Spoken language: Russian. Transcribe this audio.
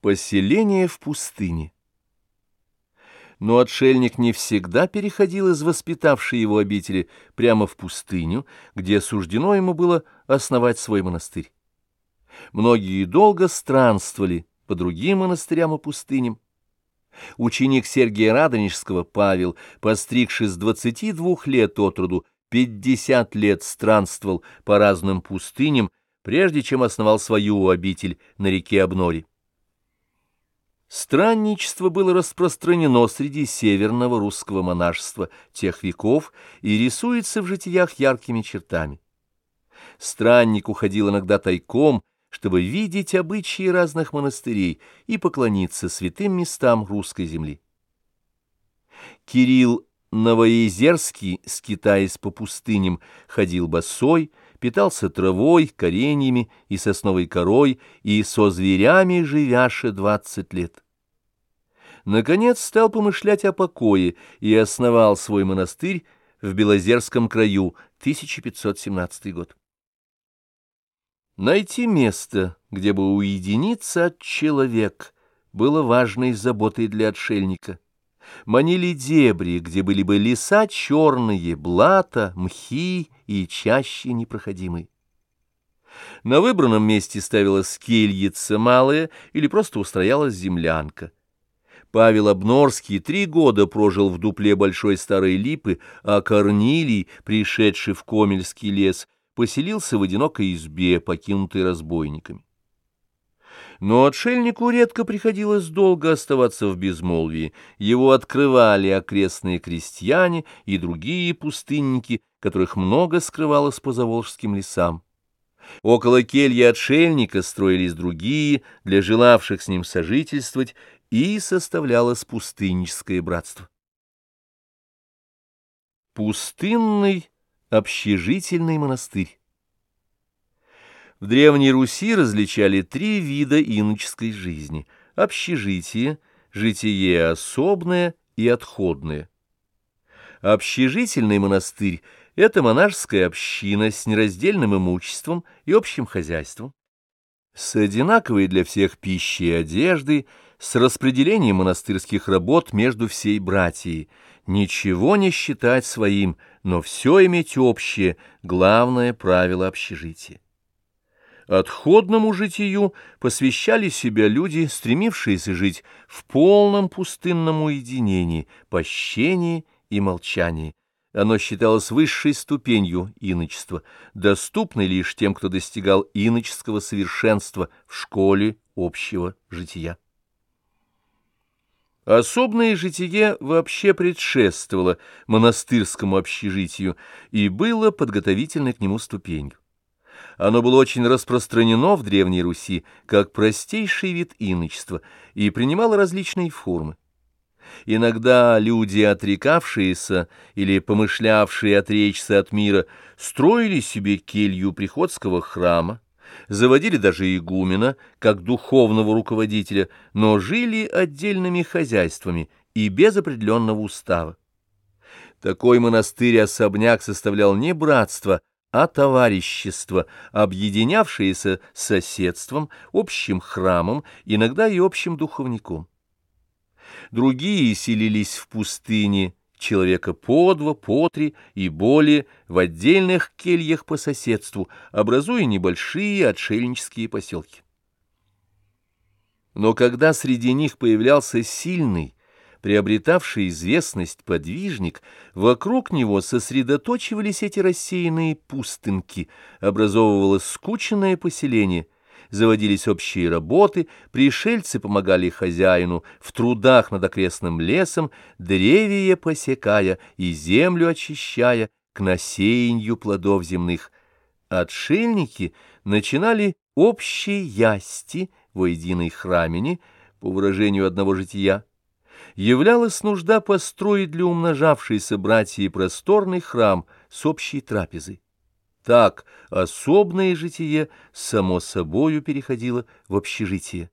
Поселение в пустыне. Но отшельник не всегда переходил из воспитавшей его обители прямо в пустыню, где суждено ему было основать свой монастырь. Многие долго странствовали по другим монастырям и пустыням. Ученик Сергия Радонежского Павел, постригшись с двадцати двух лет от роду, пятьдесят лет странствовал по разным пустыням, прежде чем основал свою обитель на реке Обнори. Странничество было распространено среди северного русского монашества тех веков и рисуется в житиях яркими чертами. Странник уходил иногда тайком, чтобы видеть обычаи разных монастырей и поклониться святым местам русской земли. Кирилл Новоезерский, скитаясь по пустыням, ходил босой, питался травой, кореньями и сосновой корой, и со зверями живяше двадцать лет. Наконец стал помышлять о покое и основал свой монастырь в Белозерском краю, 1517 год. Найти место, где бы уединиться от человека, было важной заботой для отшельника. Манили дебри, где были бы леса черные, блата, мхи и чаще непроходимые. На выбранном месте ставилась кельица малая или просто устроялась землянка. Павел Обнорский три года прожил в дупле большой старой липы, а Корнилий, пришедший в Комельский лес, поселился в одинокой избе, покинутой разбойниками. Но отшельнику редко приходилось долго оставаться в безмолвии. Его открывали окрестные крестьяне и другие пустынники, которых много скрывалось по заволжским лесам. Около кельи отшельника строились другие, для желавших с ним сожительствовать, и составлялось пустынническое братство. Пустынный общежительный монастырь В Древней Руси различали три вида иноческой жизни — общежитие, житие особное и отходное. Общежительный монастырь — это монашеская община с нераздельным имуществом и общим хозяйством, с одинаковой для всех пищей и одеждой, с распределением монастырских работ между всей братьей, ничего не считать своим, но все иметь общее, главное правило общежития. Отходному житию посвящали себя люди, стремившиеся жить в полном пустынном уединении, пощении и молчании. Оно считалось высшей ступенью иночества, доступной лишь тем, кто достигал иноческого совершенства в школе общего жития. Особное житие вообще предшествовало монастырскому общежитию и было подготовительной к нему ступенью. Оно было очень распространено в Древней Руси как простейший вид иночества и принимало различные формы. Иногда люди, отрекавшиеся или помышлявшие отречься от мира, строили себе келью приходского храма, заводили даже игумена, как духовного руководителя, но жили отдельными хозяйствами и без определенного устава. Такой монастырь-особняк составлял не братство, а товарищество, объединявшееся соседством, общим храмом, иногда и общим духовником. Другие селились в пустыне, человека по два, по три и более в отдельных кельях по соседству, образуя небольшие отшельнические поселки. Но когда среди них появлялся сильный, приобретавший известность подвижник, вокруг него сосредоточивались эти рассеянные пустынки, образовывалось скученное поселение — заводились общие работы, пришельцы помогали хозяину в трудах над окрестным лесом, деревья посекая и землю очищая к насеянию плодов земных. Отшельники начинали общие ясти во единой храмине, по выражению одного жития, являлась нужда построить для умножавшейся братьев просторный храм с общей трапезой. Так особное житие само собою переходило в общежитие.